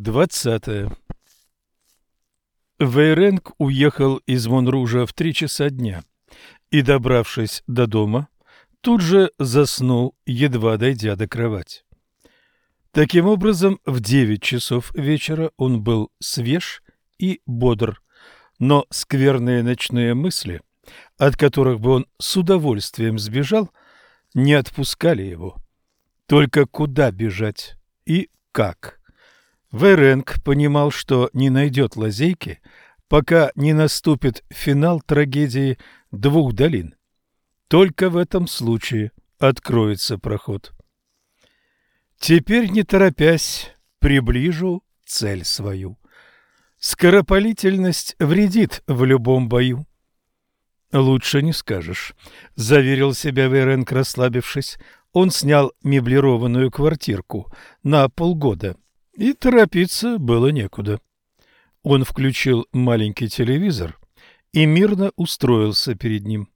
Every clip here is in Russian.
20. Вейренг уехал из Монружа в три часа дня и, добравшись до дома, тут же заснул, едва дойдя до кровати. Таким образом, в девять часов вечера он был свеж и бодр, но скверные ночные мысли, от которых бы он с удовольствием сбежал, не отпускали его. Только куда бежать и как? Веренг понимал, что не найдет лазейки, пока не наступит финал трагедии двух долин. Только в этом случае откроется проход. Теперь, не торопясь, приближу цель свою. Скоропалительность вредит в любом бою. Лучше не скажешь, заверил себя Веренг, расслабившись. Он снял меблированную квартирку на полгода и торопиться было некуда. Он включил маленький телевизор и мирно устроился перед ним.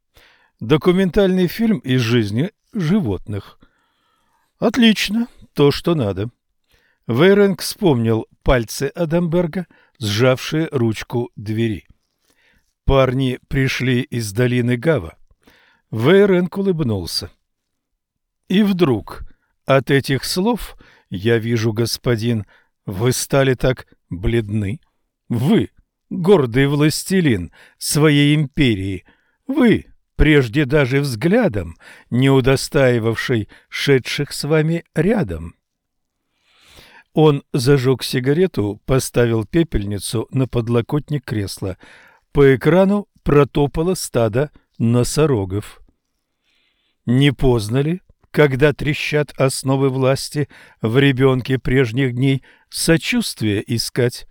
Документальный фильм из жизни животных. Отлично, то, что надо. Вейренг вспомнил пальцы Адамберга, сжавшие ручку двери. Парни пришли из долины Гава. Вейренг улыбнулся. И вдруг от этих слов я вижу, господин, вы стали так бледны. Вы, гордый властелин своей империи, вы, прежде даже взглядом, не удостаивавший шедших с вами рядом. Он зажег сигарету, поставил пепельницу на подлокотник кресла. По экрану протопало стадо носорогов. Не поздно ли когда трещат основы власти в ребенке прежних дней, сочувствие искать.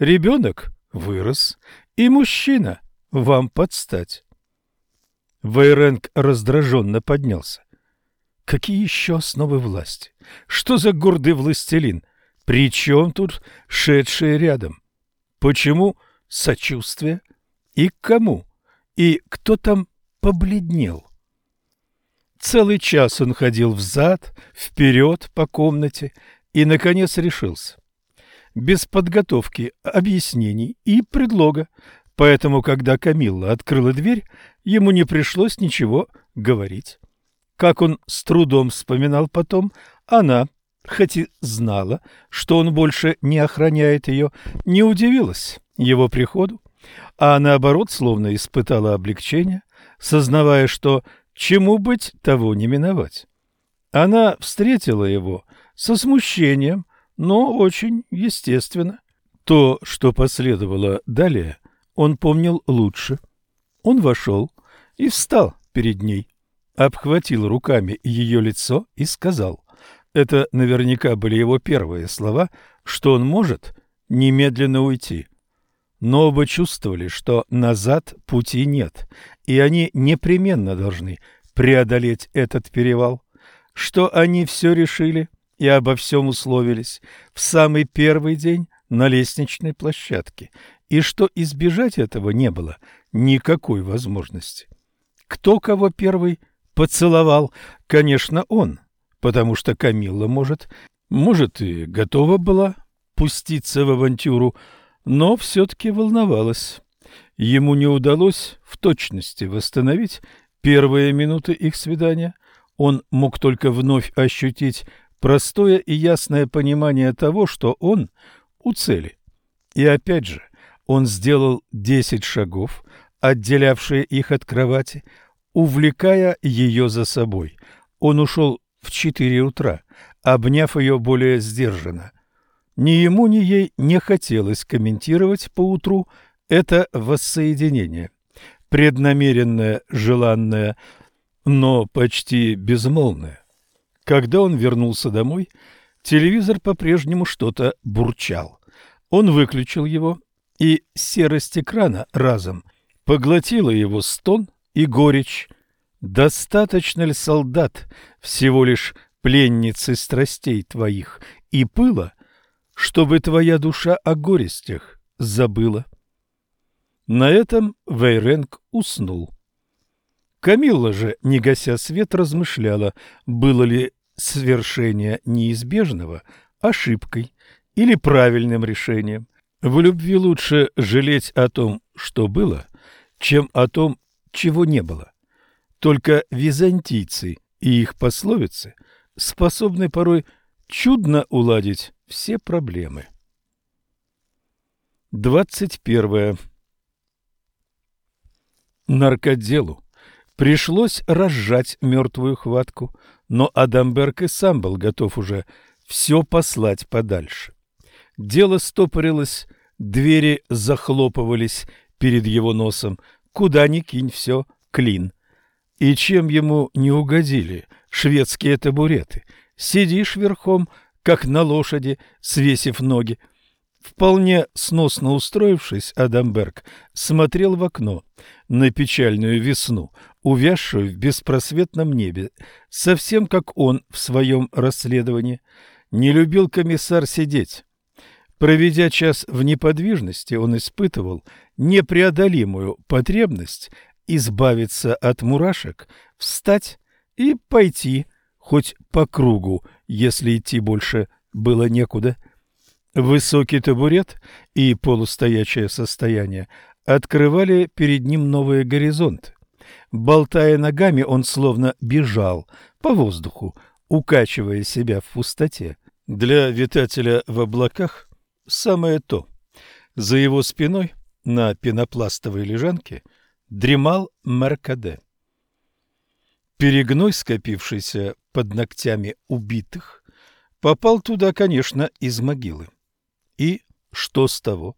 Ребенок вырос, и мужчина вам подстать. Вейренг раздраженно поднялся. Какие еще основы власти? Что за гордый властелин? При чем тут шедшие рядом? Почему сочувствие? И к кому? И кто там побледнел? Целый час он ходил взад, вперед по комнате и, наконец, решился. Без подготовки объяснений и предлога, поэтому, когда Камилла открыла дверь, ему не пришлось ничего говорить. Как он с трудом вспоминал потом, она, хоть и знала, что он больше не охраняет ее, не удивилась его приходу, а наоборот, словно испытала облегчение, сознавая, что Чему быть, того не миновать. Она встретила его со смущением, но очень естественно. То, что последовало далее, он помнил лучше. Он вошел и встал перед ней, обхватил руками ее лицо и сказал, это наверняка были его первые слова, что он может немедленно уйти. Но оба чувствовали, что назад пути нет, и они непременно должны преодолеть этот перевал, что они все решили и обо всем условились в самый первый день на лестничной площадке, и что избежать этого не было никакой возможности. Кто кого первый поцеловал? Конечно, он, потому что Камилла, может, может и готова была пуститься в авантюру, но все-таки волновалась. Ему не удалось в точности восстановить первые минуты их свидания. Он мог только вновь ощутить простое и ясное понимание того, что он у цели. И опять же, он сделал десять шагов, отделявшие их от кровати, увлекая ее за собой. Он ушел в четыре утра, обняв ее более сдержанно. Ни ему, ни ей не хотелось комментировать поутру это воссоединение. Преднамеренное, желанное, но почти безмолвное. Когда он вернулся домой, телевизор по-прежнему что-то бурчал. Он выключил его, и серость экрана разом поглотила его стон и горечь. Достаточно ли солдат всего лишь пленницы страстей твоих и пыла, чтобы твоя душа о горестях забыла. На этом Вейренг уснул. Камилла же, не гася свет, размышляла, было ли свершение неизбежного ошибкой, или правильным решением. В любви лучше жалеть о том, что было, чем о том, чего не было. Только византийцы и их пословицы способны порой чудно уладить все проблемы. 21. Наркоделу пришлось разжать мертвую хватку, но Адамберг и сам был готов уже все послать подальше. Дело стопорилось, двери захлопывались перед его носом, куда ни кинь все клин. И чем ему не угодили шведские табуреты? Сидишь верхом, как на лошади, свесив ноги. Вполне сносно устроившись, Адамберг смотрел в окно на печальную весну, увязшую в беспросветном небе, совсем как он в своем расследовании. Не любил комиссар сидеть. Проведя час в неподвижности, он испытывал непреодолимую потребность избавиться от мурашек, встать и пойти хоть по кругу, если идти больше было некуда. Высокий табурет и полустоячее состояние открывали перед ним новые горизонты. Болтая ногами, он словно бежал по воздуху, укачивая себя в пустоте. Для витателя в облаках самое то. За его спиной на пенопластовой лежанке дремал Меркаде. Перегной, скопившийся под ногтями убитых, попал туда, конечно, из могилы. И что с того?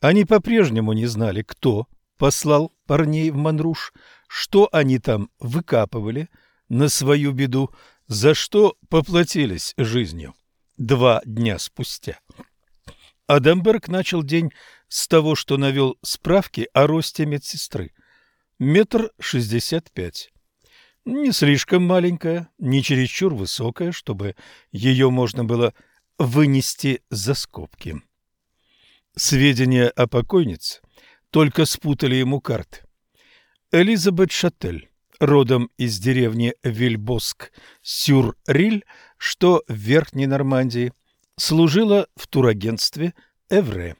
Они по-прежнему не знали, кто послал парней в Манруш, что они там выкапывали на свою беду, за что поплатились жизнью два дня спустя. Адамберг начал день с того, что навел справки о росте медсестры. Метр шестьдесят пять. Не слишком маленькая, не чересчур высокая, чтобы ее можно было вынести за скобки. Сведения о покойнице только спутали ему карты. Элизабет Шатель, родом из деревни Вильбоск-Сюр-Риль, что в Верхней Нормандии, служила в турагентстве Эвре.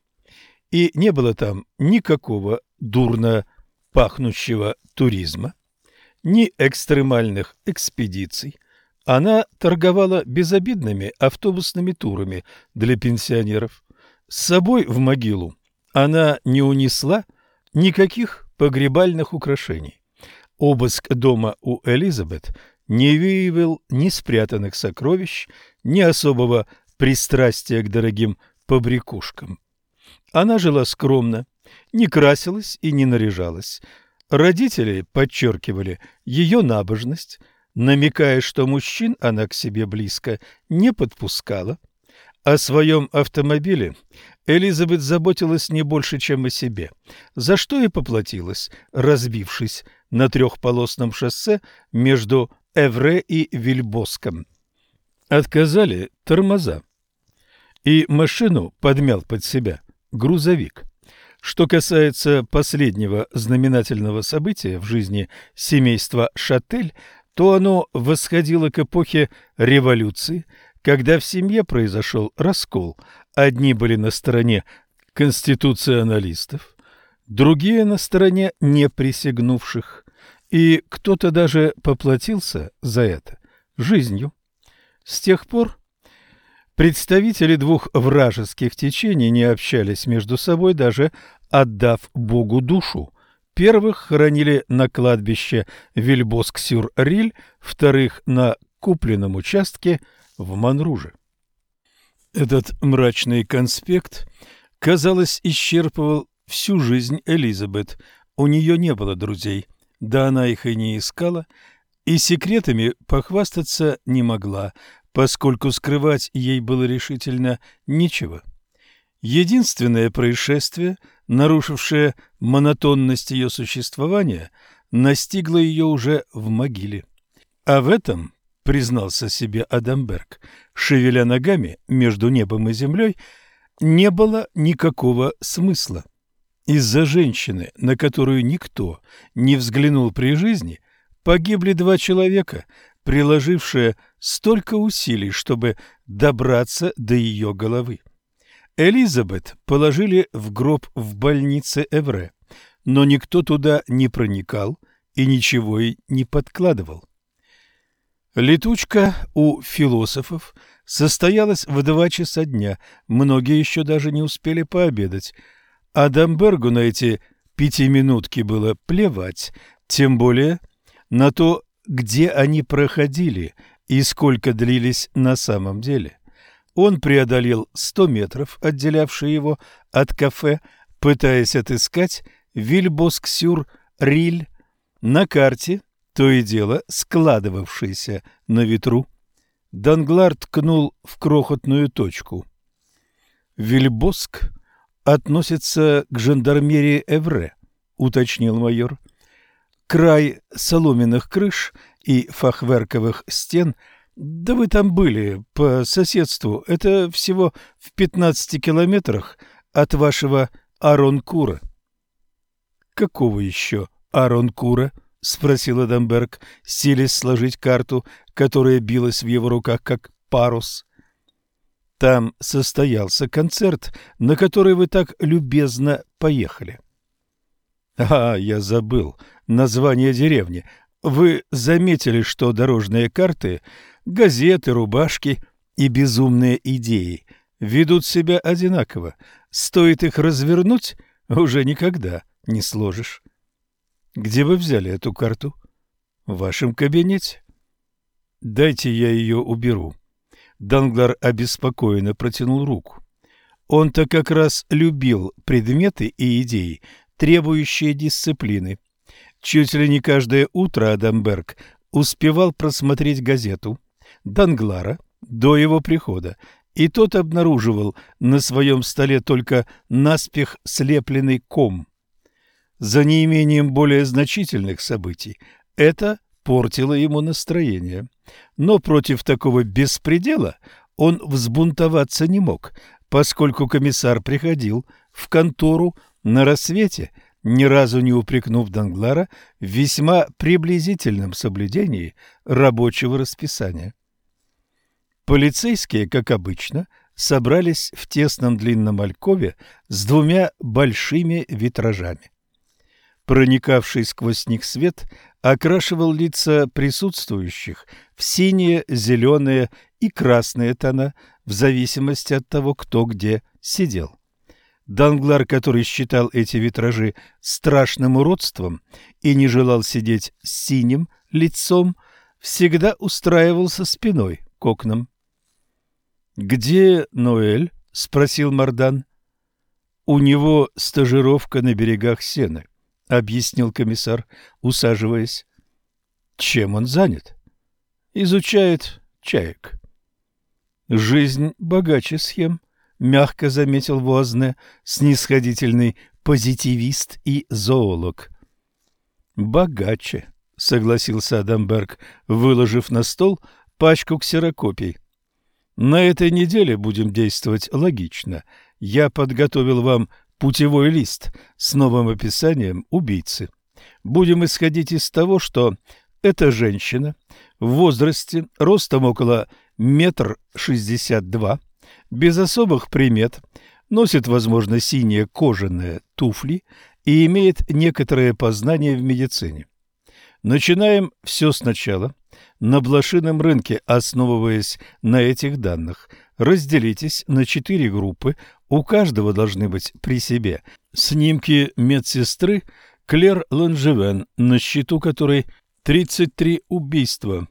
И не было там никакого дурно пахнущего туризма, ни экстремальных экспедиций, она торговала безобидными автобусными турами для пенсионеров. С собой в могилу она не унесла никаких погребальных украшений. Обыск дома у Элизабет не выявил ни спрятанных сокровищ, ни особого пристрастия к дорогим побрякушкам. Она жила скромно, не красилась и не наряжалась. Родители подчеркивали ее набожность – намекая, что мужчин она к себе близко не подпускала. О своем автомобиле Элизабет заботилась не больше, чем о себе, за что и поплатилась, разбившись на трехполосном шоссе между Эвре и Вильбоском. Отказали тормоза, и машину подмял под себя грузовик. Что касается последнего знаменательного события в жизни семейства Шатель, то оно восходило к эпохе революции, когда в семье произошел раскол. Одни были на стороне конституционалистов, другие на стороне неприсягнувших, и кто-то даже поплатился за это жизнью. С тех пор представители двух вражеских течений не общались между собой, даже отдав Богу душу. Первых хоронили на кладбище Вильбоск-сюр-Риль, вторых на купленном участке в Манруже. Этот мрачный конспект, казалось, исчерпывал всю жизнь Элизабет. У нее не было друзей, да она их и не искала, и секретами похвастаться не могла, поскольку скрывать ей было решительно нечего. Единственное происшествие, нарушившее монотонность ее существования, настигло ее уже в могиле. А в этом, признался себе Адамберг, шевеля ногами между небом и землей, не было никакого смысла. Из-за женщины, на которую никто не взглянул при жизни, погибли два человека, приложившие столько усилий, чтобы добраться до ее головы. Элизабет положили в гроб в больнице Эвре, но никто туда не проникал и ничего ей не подкладывал. Летучка у философов состоялась в два часа дня, многие еще даже не успели пообедать, а Дамбергу на эти пятиминутки было плевать, тем более на то, где они проходили и сколько длились на самом деле. Он преодолел сто метров, отделявшие его от кафе, пытаясь отыскать Вильбоск-сюр-Риль на карте, то и дело складывавшейся на ветру. Данглар ткнул в крохотную точку. Вильбоск относится к жандармерии Эвре, уточнил майор. Край соломенных крыш и фахверковых стен, да вы там были по соседству, это всего в 15 километрах от вашего Аронкура. Какого еще Аронкура? — спросил Адамберг, силясь сложить карту, которая билась в его руках, как парус. Там состоялся концерт, на который вы так любезно поехали. А, я забыл название деревни. Вы заметили, что дорожные карты, газеты, рубашки и безумные идеи ведут себя одинаково. Стоит их развернуть, уже никогда не сложишь. Где вы взяли эту карту? В вашем кабинете. Дайте я ее уберу. Данглар обеспокоенно протянул руку. Он-то как раз любил предметы и идеи, требующие дисциплины. Чуть ли не каждое утро Адамберг успевал просмотреть газету Данглара до его прихода, и тот обнаруживал на своем столе только наспех слепленный ком. За неимением более значительных событий это портило ему настроение. Но против такого беспредела он взбунтоваться не мог, поскольку комиссар приходил в контору на рассвете, ни разу не упрекнув Данглара в весьма приблизительном соблюдении рабочего расписания. Полицейские, как обычно, собрались в тесном длинном алькове с двумя большими витражами. Проникавший сквозь них свет окрашивал лица присутствующих в синие, зеленые и красные тона, в зависимости от того, кто где сидел. Данглар, который считал эти витражи страшным уродством и не желал сидеть с синим лицом, всегда устраивался спиной к окнам. «Где Ноэль?» — спросил Мардан. «У него стажировка на берегах Сены». — объяснил комиссар, усаживаясь. «Чем он занят?» «Изучает чаек». «Жизнь богаче схем», — мягко заметил Возне, снисходительный позитивист и зоолог. «Богаче», — согласился Адамберг, выложив на стол пачку ксерокопий. «На этой неделе будем действовать логично. Я подготовил вам путевой лист с новым описанием убийцы. Будем исходить из того, что эта женщина в возрасте, ростом около метр шестьдесят два, без особых примет, носит, возможно, синие кожаные туфли и имеет некоторое познание в медицине. Начинаем все сначала. На блошином рынке, основываясь на этих данных, разделитесь на четыре группы у каждого должны быть при себе снимки медсестры Клер Ланжевен, на счету которой 33 убийства.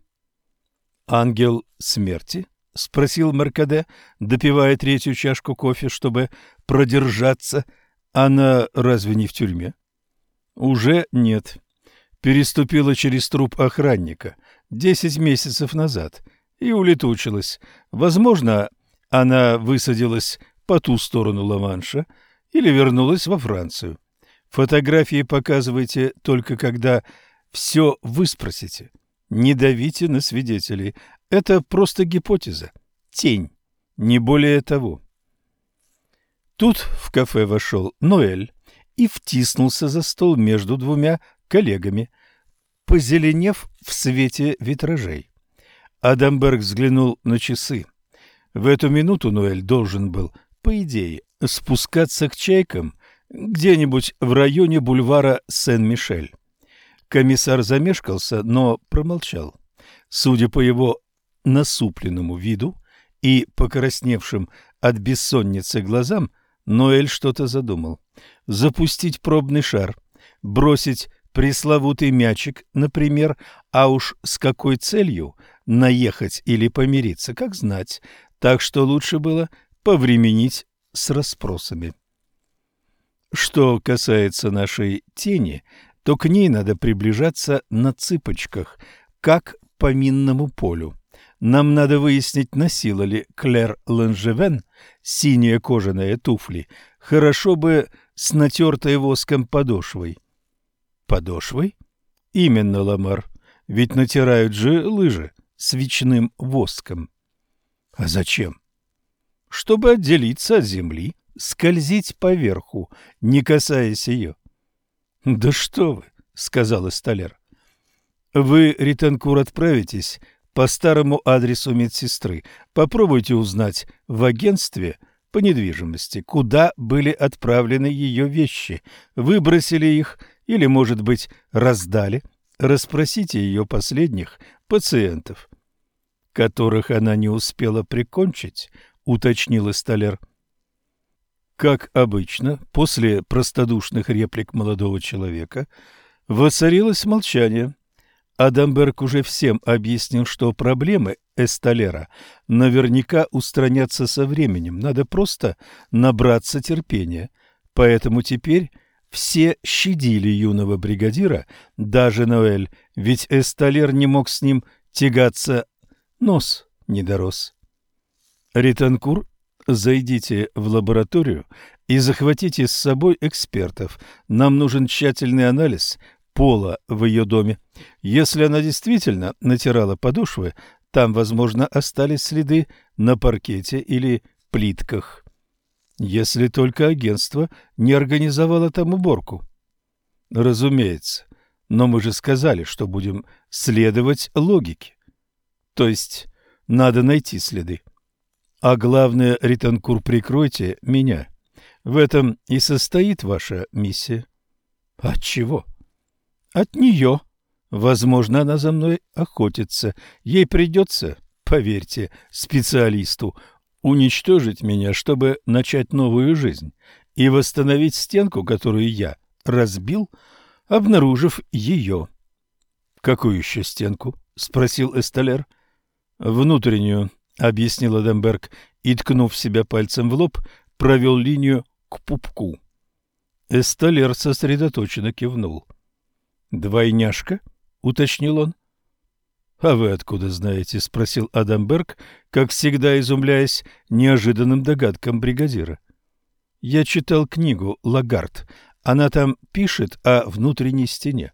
«Ангел смерти?» — спросил Меркаде, допивая третью чашку кофе, чтобы продержаться. «Она разве не в тюрьме?» «Уже нет. Переступила через труп охранника десять месяцев назад и улетучилась. Возможно, она высадилась по ту сторону Ла-Манша или вернулась во Францию. Фотографии показывайте только когда все выспросите. Не давите на свидетелей. Это просто гипотеза. Тень. Не более того. Тут в кафе вошел Ноэль и втиснулся за стол между двумя коллегами, позеленев в свете витражей. Адамберг взглянул на часы. В эту минуту Ноэль должен был по идее, спускаться к чайкам где-нибудь в районе бульвара Сен-Мишель. Комиссар замешкался, но промолчал. Судя по его насупленному виду и покрасневшим от бессонницы глазам, Ноэль что-то задумал. Запустить пробный шар, бросить пресловутый мячик, например, а уж с какой целью наехать или помириться, как знать, так что лучше было повременить с расспросами. Что касается нашей тени, то к ней надо приближаться на цыпочках, как по минному полю. Нам надо выяснить, носила ли Клэр Ланжевен синие кожаные туфли, хорошо бы с натертой воском подошвой. Подошвой? Именно, Ламар, ведь натирают же лыжи свечным воском. А зачем? Чтобы отделиться от земли, скользить поверху, не касаясь ее. — Да что вы, — сказал столяр. — Вы, Ританкур, отправитесь по старому адресу медсестры. Попробуйте узнать в агентстве по недвижимости, куда были отправлены ее вещи. Выбросили их или, может быть, раздали. Расспросите ее последних пациентов, которых она не успела прикончить, уточнил столяр. Как обычно, после простодушных реплик молодого человека воцарилось молчание. Адамберг уже всем объяснил, что проблемы Эсталера наверняка устранятся со временем, надо просто набраться терпения. Поэтому теперь все щадили юного бригадира, даже Ноэль, ведь Эсталер не мог с ним тягаться, нос не дорос. Ританкур, зайдите в лабораторию и захватите с собой экспертов. Нам нужен тщательный анализ пола в ее доме. Если она действительно натирала подошвы, там, возможно, остались следы на паркете или плитках. Если только агентство не организовало там уборку. Разумеется, но мы же сказали, что будем следовать логике. То есть надо найти следы. А главное, Ританкур, прикройте меня. В этом и состоит ваша миссия. От чего? От нее. Возможно, она за мной охотится. Ей придется, поверьте, специалисту, уничтожить меня, чтобы начать новую жизнь и восстановить стенку, которую я разбил, обнаружив ее. — Какую еще стенку? — спросил Эсталер. — Внутреннюю, — объяснил Эдемберг и, ткнув себя пальцем в лоб, провел линию к пупку. Эсталер сосредоточенно кивнул. — «Двойняшка?» — уточнил он. «А вы откуда знаете?» — спросил Адамберг, как всегда изумляясь неожиданным догадкам бригадира. «Я читал книгу «Лагард». Она там пишет о внутренней стене.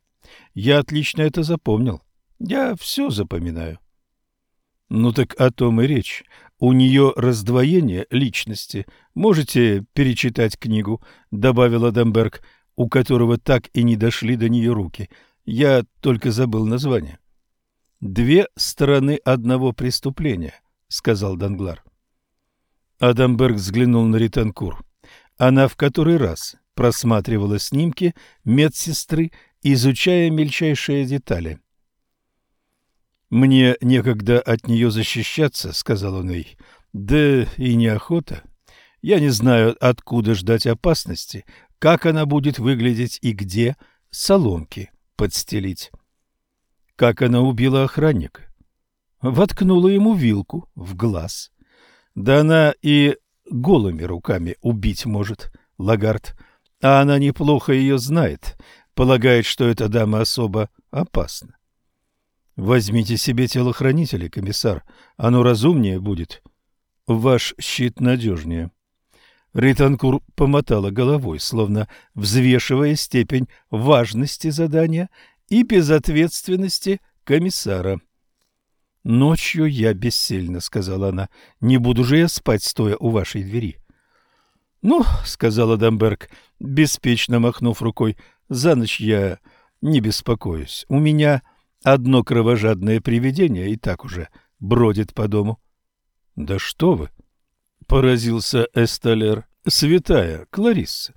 Я отлично это запомнил. Я все запоминаю». «Ну так о том и речь. У нее раздвоение личности. Можете перечитать книгу», — добавил Адамберг у которого так и не дошли до нее руки. Я только забыл название. «Две стороны одного преступления», — сказал Данглар. Адамберг взглянул на Ританкур. Она в который раз просматривала снимки медсестры, изучая мельчайшие детали. «Мне некогда от нее защищаться», — сказал он ей. «Да и неохота. Я не знаю, откуда ждать опасности, как она будет выглядеть и где соломки подстелить. Как она убила охранника. Воткнула ему вилку в глаз. Да она и голыми руками убить может, Лагард. А она неплохо ее знает, полагает, что эта дама особо опасна. Возьмите себе телохранителя, комиссар, оно разумнее будет. Ваш щит надежнее. Ританкур помотала головой, словно взвешивая степень важности задания и безответственности комиссара. «Ночью я бессильна», — сказала она. «Не буду же я спать, стоя у вашей двери». «Ну», — сказала Дамберг, беспечно махнув рукой, — «за ночь я не беспокоюсь. У меня одно кровожадное привидение и так уже бродит по дому». «Да что вы!» Поразился Эсталер. Святая Кларисса,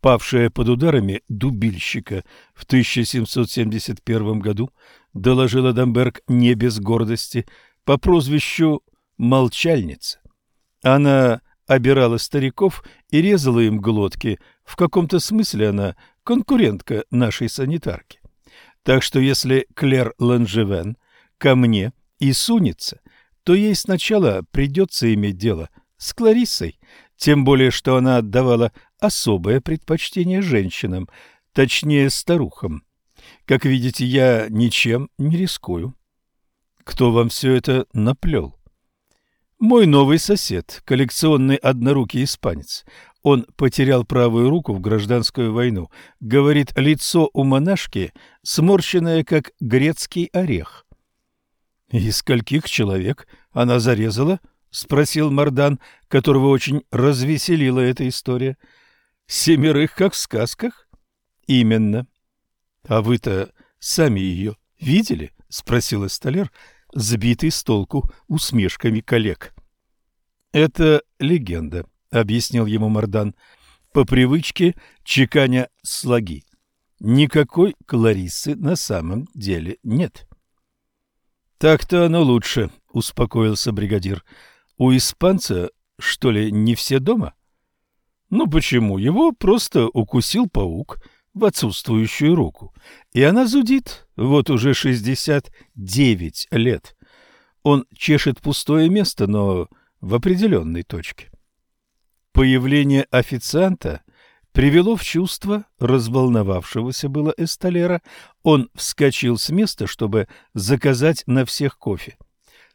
павшая под ударами дубильщика в 1771 году, доложила Дамберг не без гордости, по прозвищу «Молчальница». Она обирала стариков и резала им глотки. В каком-то смысле она конкурентка нашей санитарки. Так что если Клер Ланжевен ко мне и сунется, то ей сначала придется иметь дело с Клариссой, тем более что она отдавала особое предпочтение женщинам, точнее старухам. Как видите, я ничем не рискую. Кто вам все это наплел? Мой новый сосед, коллекционный однорукий испанец. Он потерял правую руку в гражданскую войну. Говорит, лицо у монашки сморщенное, как грецкий орех. — И скольких человек она зарезала? — спросил Мардан, которого очень развеселила эта история. — Семерых, как в сказках? — Именно. — А вы-то сами ее видели? — спросил Эсталер, сбитый с толку усмешками коллег. — Это легенда, — объяснил ему Мардан, по привычке чеканя слоги. Никакой Клариссы на самом деле нет. — Так-то оно лучше, — успокоился бригадир. — У испанца, что ли, не все дома? — Ну почему? Его просто укусил паук в отсутствующую руку. И она зудит вот уже шестьдесят девять лет. Он чешет пустое место, но в определенной точке. Появление официанта привело в чувство разволновавшегося было эсталера. Он вскочил с места, чтобы заказать на всех кофе.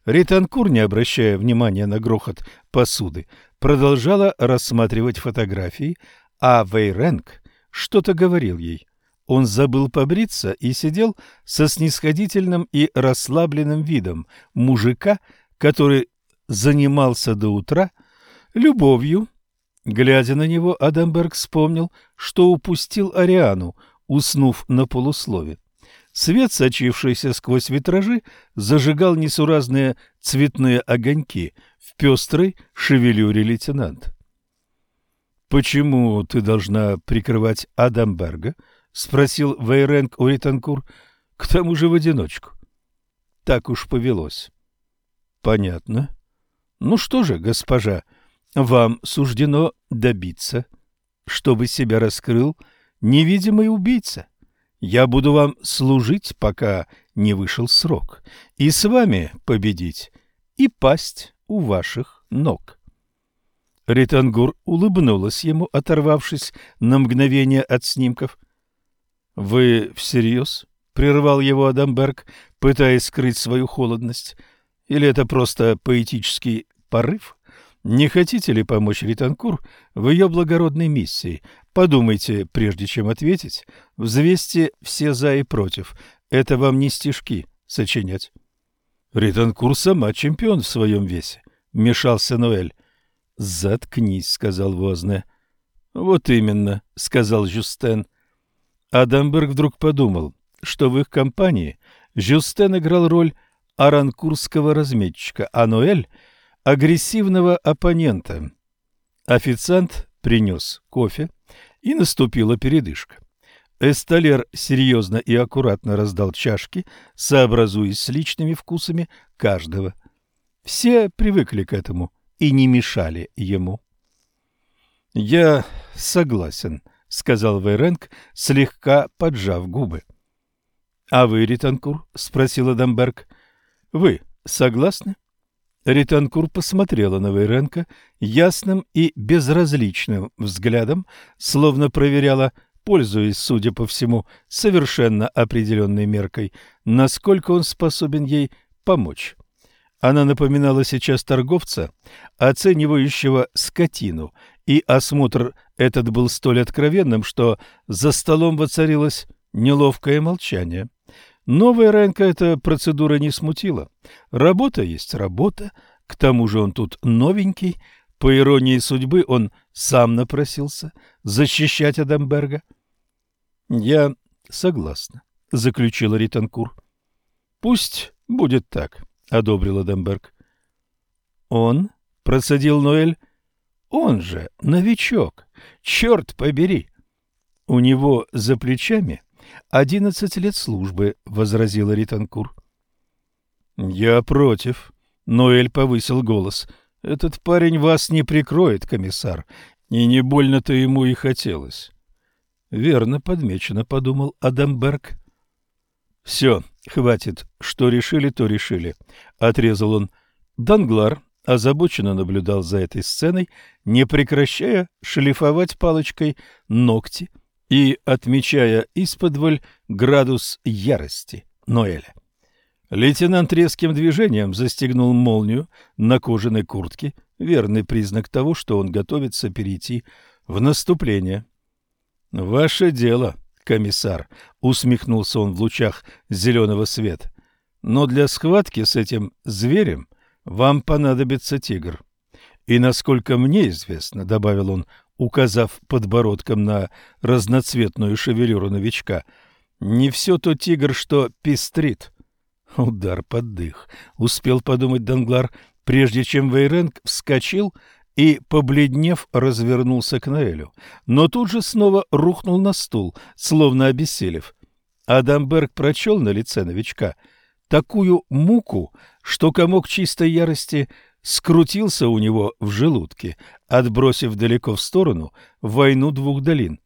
Ританкур, не обращая внимания на грохот посуды, продолжала рассматривать фотографии, а Вейренг что-то говорил ей. Он забыл побриться и сидел со снисходительным и расслабленным видом мужика, который занимался до утра любовью Глядя на него, Адамберг вспомнил, что упустил Ариану, уснув на полуслове. Свет, сочившийся сквозь витражи, зажигал несуразные цветные огоньки в пестрой шевелюре лейтенанта. «Почему ты должна прикрывать Адамберга?» — спросил Вейренг у Ританкур. «К тому же в одиночку». «Так уж повелось». «Понятно. Ну что же, госпожа...» Вам суждено добиться, чтобы себя раскрыл невидимый убийца. Я буду вам служить, пока не вышел срок, и с вами победить, и пасть у ваших ног. Ритангур улыбнулась ему, оторвавшись на мгновение от снимков. — Вы всерьез? — прервал его Адамберг, пытаясь скрыть свою холодность. — Или это просто поэтический порыв? — не хотите ли помочь Ританкур в ее благородной миссии? Подумайте, прежде чем ответить. Взвесьте все за и против. Это вам не стишки сочинять. Ританкур сама чемпион в своем весе. Мешался Ноэль. «Заткнись», — сказал Возне. «Вот именно», — сказал Жюстен. Адамберг вдруг подумал, что в их компании Жюстен играл роль аранкурского разметчика, а Ноэль — агрессивного оппонента. Официант принес кофе, и наступила передышка. Эсталер серьезно и аккуратно раздал чашки, сообразуясь с личными вкусами каждого. Все привыкли к этому и не мешали ему. — Я согласен, — сказал Вейренг, слегка поджав губы. — А вы, Ританкур? — спросила Дамберг. — Вы согласны? Ританкур посмотрела на Вейренко ясным и безразличным взглядом, словно проверяла, пользуясь, судя по всему, совершенно определенной меркой, насколько он способен ей помочь. Она напоминала сейчас торговца, оценивающего скотину, и осмотр этот был столь откровенным, что за столом воцарилось неловкое молчание. Новая Ренка эта процедура не смутила. Работа есть работа, к тому же он тут новенький. По иронии судьбы, он сам напросился защищать Адамберга. — Я согласна, — заключила Ританкур. — Пусть будет так, — одобрил Адамберг. — Он, — процедил Ноэль, Он же новичок. Черт побери. У него за плечами одиннадцать лет службы, — возразила Ританкур. Я против. Ноэль повысил голос. Этот парень вас не прикроет, комиссар, и не больно-то ему и хотелось. Верно подмечено, подумал Адамберг. Все, хватит. Что решили, то решили, отрезал он. Данглар озабоченно наблюдал за этой сценой, не прекращая шлифовать палочкой ногти и отмечая исподволь градус ярости Ноэля. Лейтенант резким движением застегнул молнию на кожаной куртке, верный признак того, что он готовится перейти в наступление. «Ваше дело, комиссар», — усмехнулся он в лучах зеленого света. «Но для схватки с этим зверем вам понадобится тигр. И, насколько мне известно, — добавил он, указав подбородком на разноцветную шевелюру новичка, — не все то тигр, что пестрит». Удар под дых. Успел подумать Данглар, прежде чем Вейренг вскочил и, побледнев, развернулся к Наэлю. Но тут же снова рухнул на стул, словно обессилев. Адамберг прочел на лице новичка такую муку, что комок чистой ярости скрутился у него в желудке, отбросив далеко в сторону войну двух долин.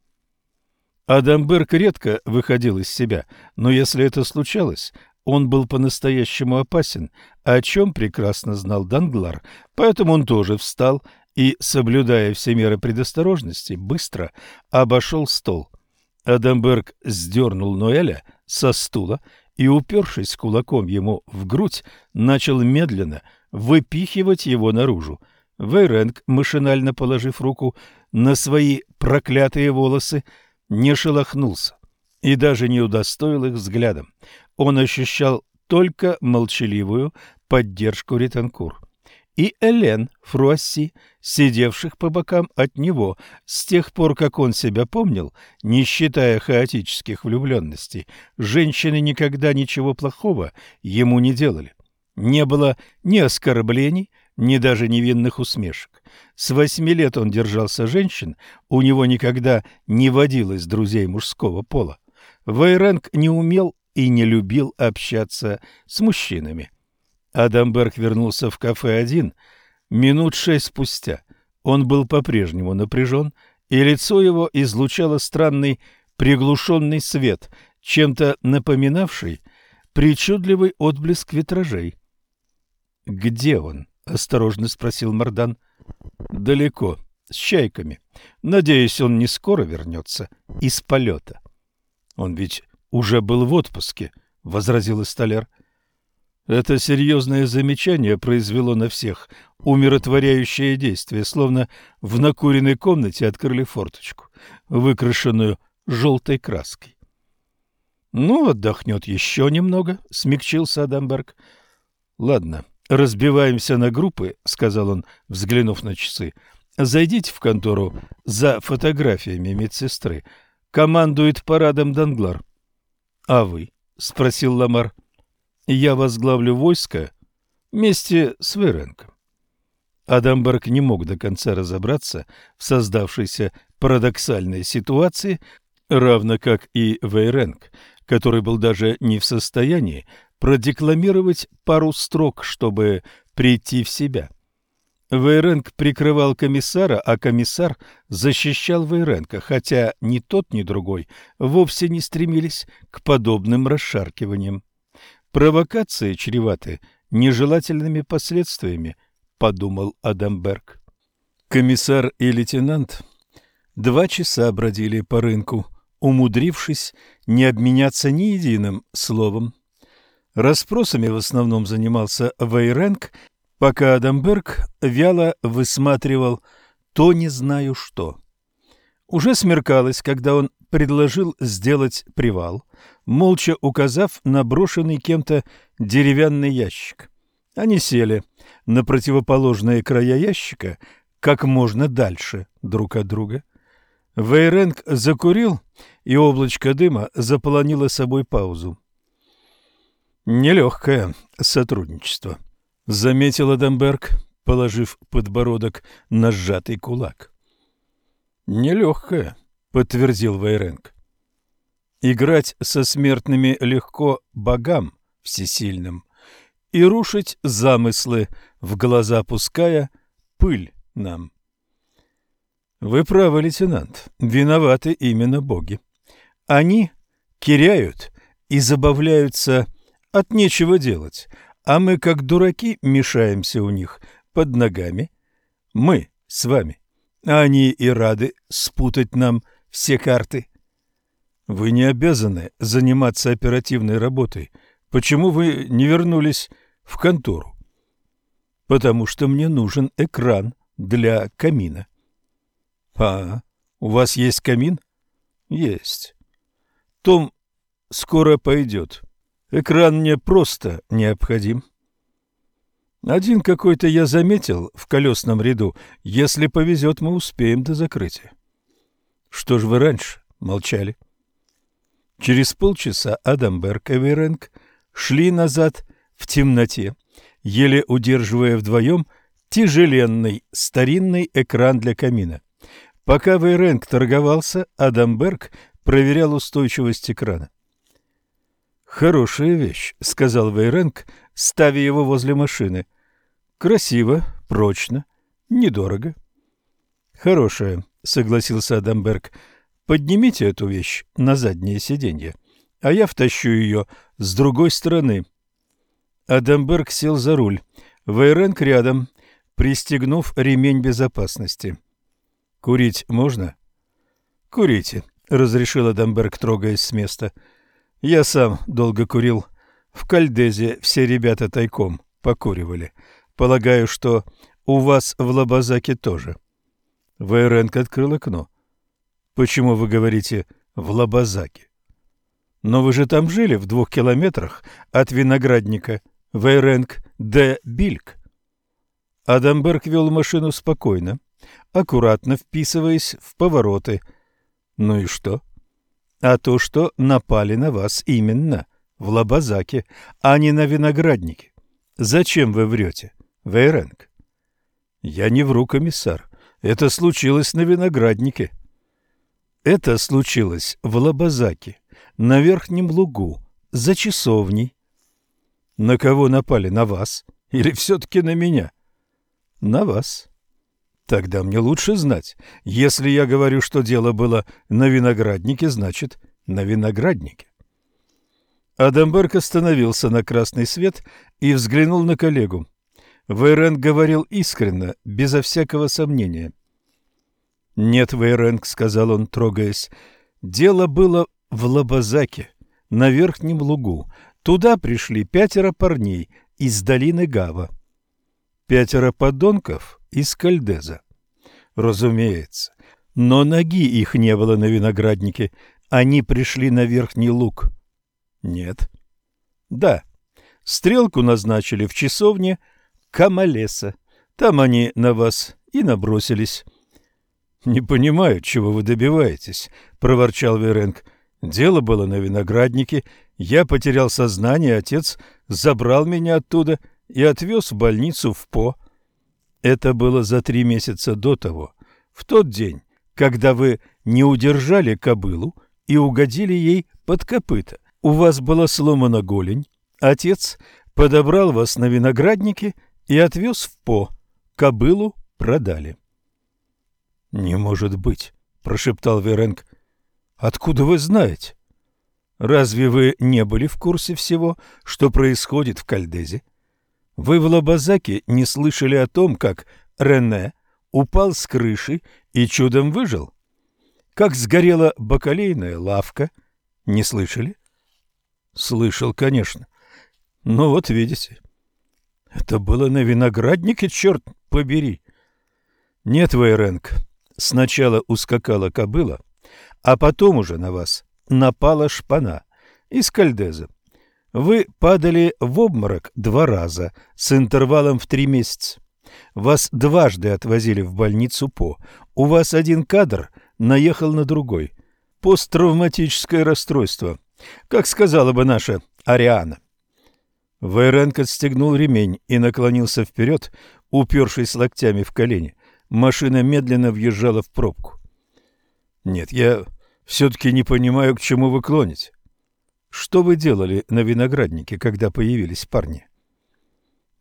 Адамберг редко выходил из себя, но если это случалось, он был по-настоящему опасен, о чем прекрасно знал Данглар, поэтому он тоже встал и, соблюдая все меры предосторожности, быстро обошел стол. Адамберг сдернул Ноэля со стула и, упершись кулаком ему в грудь, начал медленно выпихивать его наружу. Вейренг, машинально положив руку на свои проклятые волосы, не шелохнулся и даже не удостоил их взглядом он ощущал только молчаливую поддержку Ританкур и Элен Фруасси, сидевших по бокам от него с тех пор, как он себя помнил, не считая хаотических влюбленностей. Женщины никогда ничего плохого ему не делали. Не было ни оскорблений, ни даже невинных усмешек. С восьми лет он держался женщин, у него никогда не водилось друзей мужского пола. Вейренг не умел и не любил общаться с мужчинами. Адамберг вернулся в кафе один минут шесть спустя. Он был по-прежнему напряжен, и лицо его излучало странный приглушенный свет, чем-то напоминавший причудливый отблеск витражей. «Где он?» — осторожно спросил Мардан. «Далеко, с чайками. Надеюсь, он не скоро вернется из полета. Он ведь уже был в отпуске, — возразил Столяр. Это серьезное замечание произвело на всех умиротворяющее действие, словно в накуренной комнате открыли форточку, выкрашенную желтой краской. «Ну, отдохнет еще немного», — смягчился Адамберг. «Ладно, разбиваемся на группы», — сказал он, взглянув на часы. «Зайдите в контору за фотографиями медсестры. Командует парадом Данглар. А вы? спросил Ламар. Я возглавлю войско вместе с Веренком. Адамберг не мог до конца разобраться в создавшейся парадоксальной ситуации, равно как и Вейренг, который был даже не в состоянии продекламировать пару строк, чтобы прийти в себя. Вейренг прикрывал комиссара, а комиссар защищал Вейренга, хотя ни тот, ни другой вовсе не стремились к подобным расшаркиваниям. Провокации чреваты нежелательными последствиями, подумал Адамберг. Комиссар и лейтенант два часа бродили по рынку, умудрившись не обменяться ни единым словом. Распросами в основном занимался Вейренг пока Адамберг вяло высматривал то не знаю что. Уже смеркалось, когда он предложил сделать привал, молча указав на брошенный кем-то деревянный ящик. Они сели на противоположные края ящика как можно дальше друг от друга. Вейренг закурил, и облачко дыма заполонило собой паузу. Нелегкое сотрудничество. — заметил Эдемберг. положив подбородок на сжатый кулак. «Нелегкая», — подтвердил Вейренг. «Играть со смертными легко богам всесильным и рушить замыслы, в глаза пуская пыль нам». «Вы правы, лейтенант, виноваты именно боги. Они киряют и забавляются от нечего делать, а мы, как дураки, мешаемся у них под ногами. Мы с вами, а они и рады спутать нам все карты. Вы не обязаны заниматься оперативной работой. Почему вы не вернулись в контору? Потому что мне нужен экран для камина. А, у вас есть камин? Есть. Том скоро пойдет. Экран мне просто необходим. Один какой-то я заметил в колесном ряду. Если повезет, мы успеем до закрытия. Что ж вы раньше молчали? Через полчаса Адамберг и Вейренг шли назад в темноте, еле удерживая вдвоем тяжеленный старинный экран для камина. Пока Вейренг торговался, Адамберг проверял устойчивость экрана. «Хорошая вещь», — сказал Вейренг, ставя его возле машины. «Красиво, прочно, недорого». «Хорошая», — согласился Адамберг. «Поднимите эту вещь на заднее сиденье, а я втащу ее с другой стороны». Адамберг сел за руль. Вейренг рядом, пристегнув ремень безопасности. «Курить можно?» «Курите», — разрешил Адамберг, трогаясь с места. «Курите». Я сам долго курил. В Кальдезе все ребята тайком покуривали. Полагаю, что у вас в Лабазаке тоже. Вейренк открыл окно. Почему вы говорите «в Лабазаке»? Но вы же там жили, в двух километрах от виноградника Вейренг де Бильк. Адамберг вел машину спокойно, аккуратно вписываясь в повороты. Ну и что? — а то, что напали на вас именно в Лабазаке, а не на винограднике. Зачем вы врете, Вейренг? Я не вру, комиссар. Это случилось на винограднике. Это случилось в Лабазаке, на верхнем лугу, за часовней. На кого напали? На вас? Или все-таки на меня? На вас. Тогда мне лучше знать. Если я говорю, что дело было на винограднике, значит, на винограднике. Адамберг остановился на красный свет и взглянул на коллегу. Вейренг говорил искренно, безо всякого сомнения. «Нет, Вейренг», — сказал он, трогаясь, — «дело было в Лабазаке, на верхнем лугу. Туда пришли пятеро парней из долины Гава. Пятеро подонков из Кальдеза. Разумеется. Но ноги их не было на винограднике. Они пришли на верхний луг. Нет. Да. Стрелку назначили в часовне Камалеса. Там они на вас и набросились. «Не понимаю, чего вы добиваетесь», — проворчал Веренг. «Дело было на винограднике. Я потерял сознание, отец забрал меня оттуда и отвез в больницу в По. Это было за три месяца до того, в тот день, когда вы не удержали кобылу и угодили ей под копыта. У вас была сломана голень, отец подобрал вас на винограднике и отвез в По. Кобылу продали. — Не может быть, — прошептал Веренг. — Откуда вы знаете? Разве вы не были в курсе всего, что происходит в Кальдезе? — вы в Лобазаке не слышали о том, как Рене упал с крыши и чудом выжил? Как сгорела бакалейная лавка? Не слышали? Слышал, конечно. Ну вот видите. Это было на винограднике, черт побери. Нет, Вейренг, сначала ускакала кобыла, а потом уже на вас напала шпана из Кальдеза. Вы падали в обморок два раза с интервалом в три месяца. Вас дважды отвозили в больницу по. У вас один кадр наехал на другой. Посттравматическое расстройство, как сказала бы наша Ариана. Вайренк отстегнул ремень и наклонился вперед, упершись локтями в колени. Машина медленно въезжала в пробку. «Нет, я все-таки не понимаю, к чему вы клоните. Что вы делали на винограднике, когда появились парни?»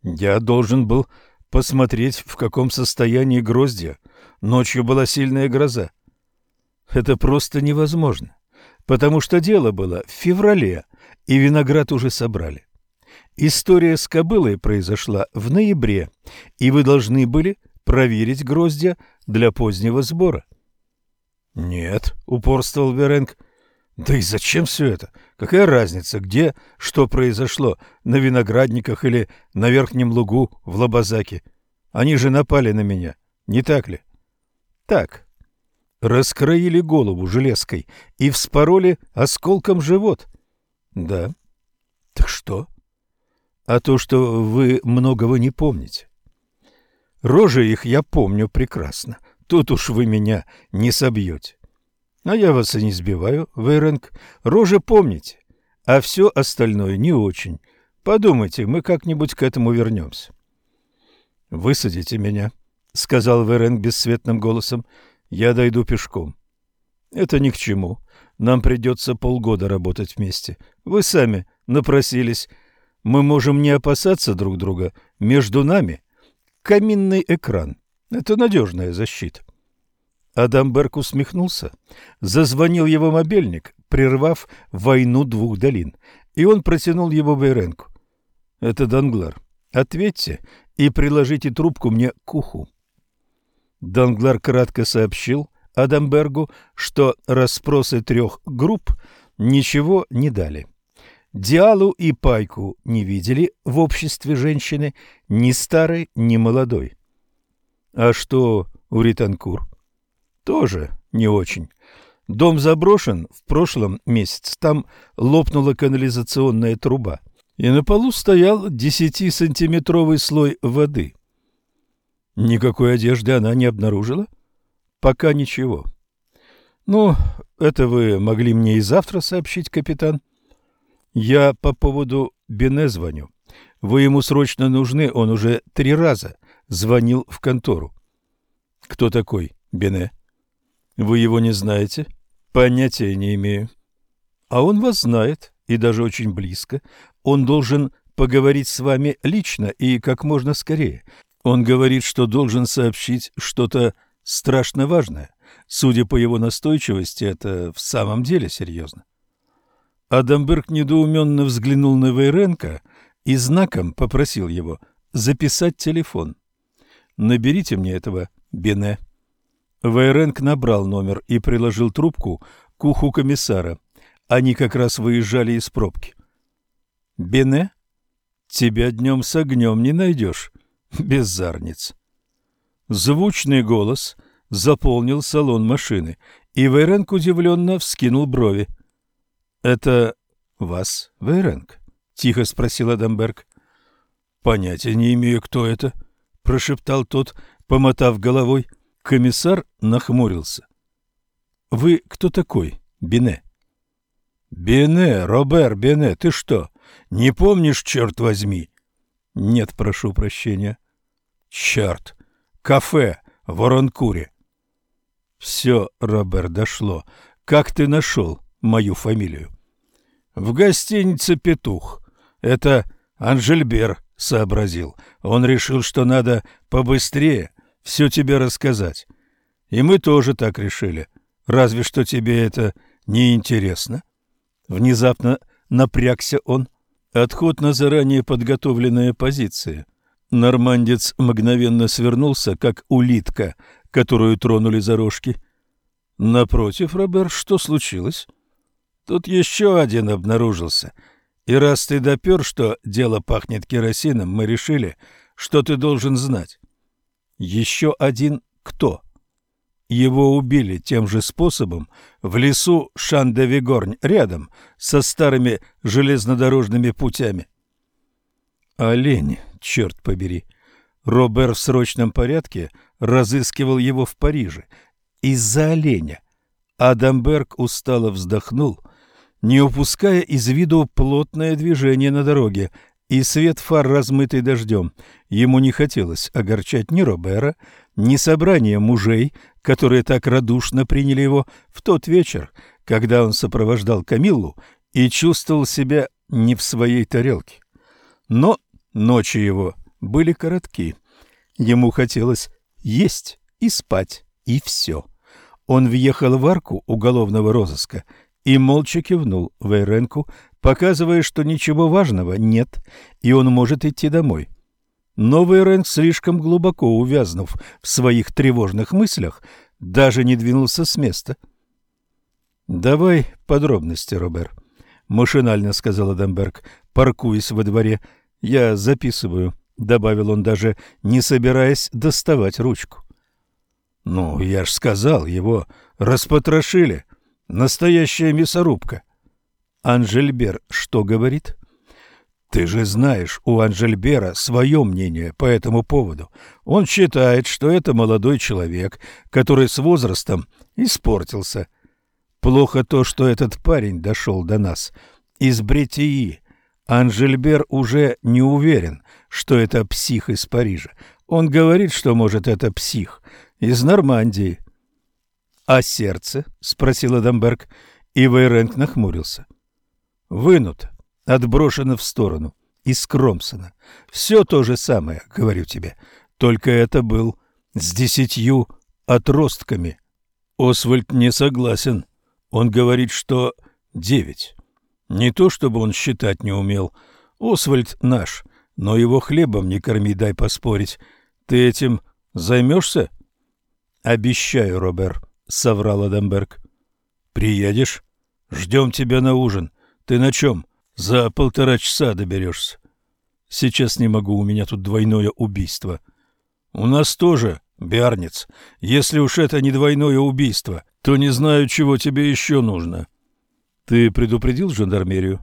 «Я должен был посмотреть, в каком состоянии гроздья. Ночью была сильная гроза. Это просто невозможно, потому что дело было в феврале, и виноград уже собрали. История с кобылой произошла в ноябре, и вы должны были проверить гроздья для позднего сбора. — Нет, — упорствовал Веренг. — Да и зачем все это? Какая разница, где что произошло, на виноградниках или на верхнем лугу в Лобазаке? Они же напали на меня, не так ли? — Так, раскроили голову железкой и вспороли осколком живот. Да. Так что? А то, что вы многого не помните. Рожи их я помню прекрасно. Тут уж вы меня не собьете. А я вас и не сбиваю, Вейренг. Рожи помните, а все остальное не очень. Подумайте, мы как-нибудь к этому вернемся. «Высадите меня», — сказал Веренг бесцветным голосом. Я дойду пешком. Это ни к чему. Нам придется полгода работать вместе. Вы сами напросились. Мы можем не опасаться друг друга. Между нами каминный экран. Это надежная защита. Адамберг усмехнулся. Зазвонил его мобильник, прервав войну двух долин. И он протянул его Бейренку. «Это Данглар. Ответьте и приложите трубку мне к уху». Данглар кратко сообщил Адамбергу, что расспросы трех групп ничего не дали. Диалу и Пайку не видели в обществе женщины ни старой, ни молодой. А что у Ританкур? Тоже не очень. Дом заброшен в прошлом месяце, там лопнула канализационная труба, и на полу стоял десятисантиметровый слой воды. Никакой одежды она не обнаружила? Пока ничего. Ну, это вы могли мне и завтра сообщить, капитан. Я по поводу Бене звоню. Вы ему срочно нужны, он уже три раза звонил в контору. Кто такой Бене? Вы его не знаете? Понятия не имею. А он вас знает, и даже очень близко. Он должен поговорить с вами лично и как можно скорее. Он говорит, что должен сообщить что-то страшно важное. Судя по его настойчивости, это в самом деле серьезно. Адамберг недоуменно взглянул на Вейренко и знаком попросил его записать телефон. «Наберите мне этого Бене». Вейренк набрал номер и приложил трубку к уху комиссара. Они как раз выезжали из пробки. «Бене? Тебя днем с огнем не найдешь беззарниц. Звучный голос заполнил салон машины, и Вейренг удивленно вскинул брови. — Это вас, Вейренг? — тихо спросил Адамберг. — Понятия не имею, кто это, — прошептал тот, помотав головой. Комиссар нахмурился. — Вы кто такой, Бене? — Бене, Робер Бене, ты что, не помнишь, черт возьми? — Нет, прошу прощения. Черт! Кафе в Оранкуре. Все, Роберт, дошло. Как ты нашел мою фамилию? В гостинице «Петух». Это Анжельбер сообразил. Он решил, что надо побыстрее все тебе рассказать. И мы тоже так решили. Разве что тебе это не интересно? Внезапно напрягся он. Отход на заранее подготовленные позиции. Нормандец мгновенно свернулся, как улитка, которую тронули за рожки. Напротив, Робер, что случилось? Тут еще один обнаружился. И раз ты допер, что дело пахнет керосином, мы решили, что ты должен знать. Еще один кто? Его убили тем же способом в лесу Шан-де-Вигорнь, рядом со старыми железнодорожными путями. Олень, черт побери. Робер в срочном порядке разыскивал его в Париже. Из-за оленя. Адамберг устало вздохнул, не упуская из виду плотное движение на дороге. И свет фар, размытый дождем. Ему не хотелось огорчать ни Робера, ни собрание мужей, которые так радушно приняли его в тот вечер, когда он сопровождал Камиллу и чувствовал себя не в своей тарелке. Но ночи его были коротки. Ему хотелось есть и спать, и все. Он въехал в арку уголовного розыска и молча кивнул Вейренку, показывая, что ничего важного нет, и он может идти домой. Но Вейренк, слишком глубоко увязнув в своих тревожных мыслях, даже не двинулся с места. «Давай подробности, Робер», — машинально сказал Адамберг, паркуясь во дворе. «Я записываю», — добавил он даже, не собираясь доставать ручку. «Ну, я ж сказал, его распотрошили. Настоящая мясорубка». Анжельбер что говорит? Ты же знаешь, у Анжельбера свое мнение по этому поводу. Он считает, что это молодой человек, который с возрастом испортился. Плохо то, что этот парень дошел до нас из Бретии. Анжельбер уже не уверен, что это псих из Парижа. Он говорит, что, может, это псих из Нормандии. — А сердце? — спросил Адамберг, и Вейренг нахмурился. — Вынуто, отброшено в сторону, из Кромсона. Все то же самое, говорю тебе, только это был с десятью отростками. Освальд не согласен. Он говорит, что девять. Не то, чтобы он считать не умел. Освальд наш, но его хлебом не корми, дай поспорить. Ты этим займешься? Обещаю, Робер, соврал Адамберг. Приедешь? Ждем тебя на ужин. Ты на чем? За полтора часа доберешься. Сейчас не могу, у меня тут двойное убийство. У нас тоже, Биарниц. Если уж это не двойное убийство, то не знаю, чего тебе еще нужно. Ты предупредил жандармерию?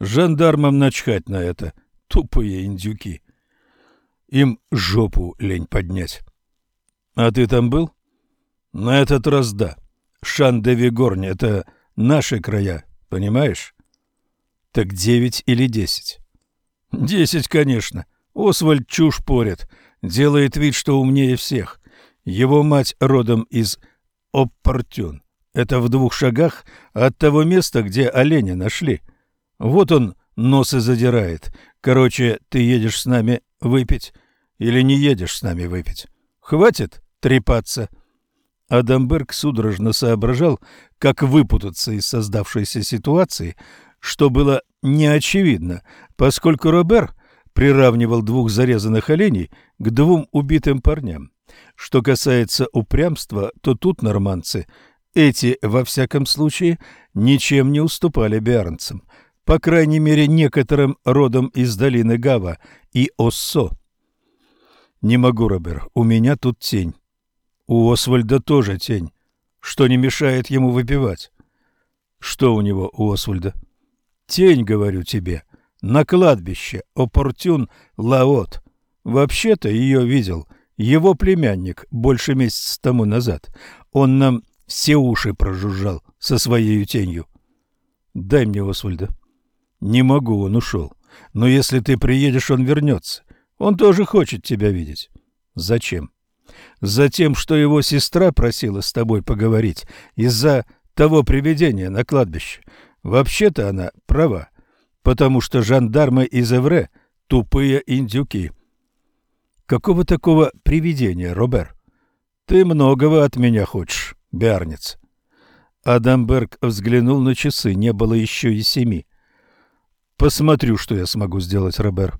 Жандармам начхать на это. Тупые индюки. Им жопу лень поднять. А ты там был? На этот раз да. Шан-де-Вигорн — это наши края, понимаешь? Так девять или десять? Десять, конечно. Освальд чушь порит. Делает вид, что умнее всех. Его мать родом из Оппортюн. Это в двух шагах от того места, где оленя нашли. Вот он носы задирает. Короче, ты едешь с нами выпить или не едешь с нами выпить? Хватит трепаться. Адамберг судорожно соображал, как выпутаться из создавшейся ситуации, что было неочевидно, поскольку Робер приравнивал двух зарезанных оленей к двум убитым парням. Что касается упрямства, то тут норманцы, эти, во всяком случае, ничем не уступали биарнцам, по крайней мере, некоторым родом из долины Гава и Оссо. «Не могу, Робер, у меня тут тень. У Освальда тоже тень, что не мешает ему выпивать». «Что у него, у Освальда?» Тень, говорю тебе, на кладбище Опортюн Лаот. Вообще-то ее видел его племянник больше месяца тому назад. Он нам все уши прожужжал со своей тенью. Дай мне Освальда. Не могу, он ушел. Но если ты приедешь, он вернется. Он тоже хочет тебя видеть. Зачем? Затем, что его сестра просила с тобой поговорить из-за того привидения на кладбище. Вообще-то она права, потому что жандармы из Эвре — тупые индюки. Какого такого привидения, Робер? Ты многого от меня хочешь, Биарниц. Адамберг взглянул на часы, не было еще и семи. Посмотрю, что я смогу сделать, Робер.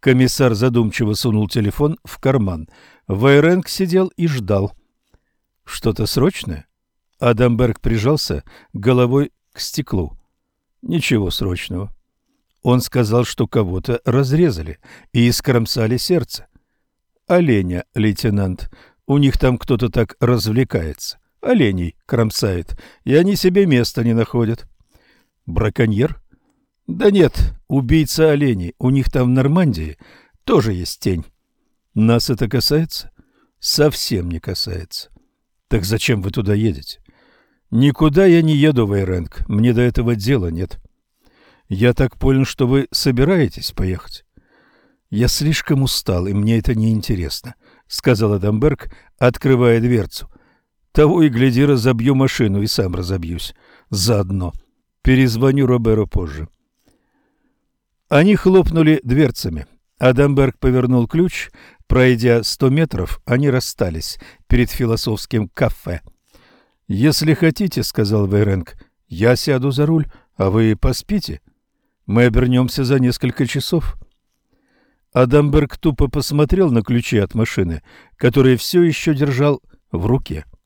Комиссар задумчиво сунул телефон в карман. Вайренг сидел и ждал. Что-то срочное? Адамберг прижался головой к стеклу. Ничего срочного. Он сказал, что кого-то разрезали и искромсали сердце. Оленя, лейтенант. У них там кто-то так развлекается. Оленей кромсает, и они себе места не находят. Браконьер? Да нет, убийца оленей. У них там в Нормандии тоже есть тень. Нас это касается? Совсем не касается. Так зачем вы туда едете? Никуда я не еду, Вейренг, мне до этого дела нет. Я так понял, что вы собираетесь поехать. Я слишком устал, и мне это не интересно, сказал Адамберг, открывая дверцу. Того и гляди, разобью машину и сам разобьюсь. Заодно. Перезвоню Роберу позже. Они хлопнули дверцами. Адамберг повернул ключ. Пройдя сто метров, они расстались перед философским кафе. «Если хотите, — сказал Вейренг, — я сяду за руль, а вы поспите. Мы обернемся за несколько часов». Адамберг тупо посмотрел на ключи от машины, которые все еще держал в руке. —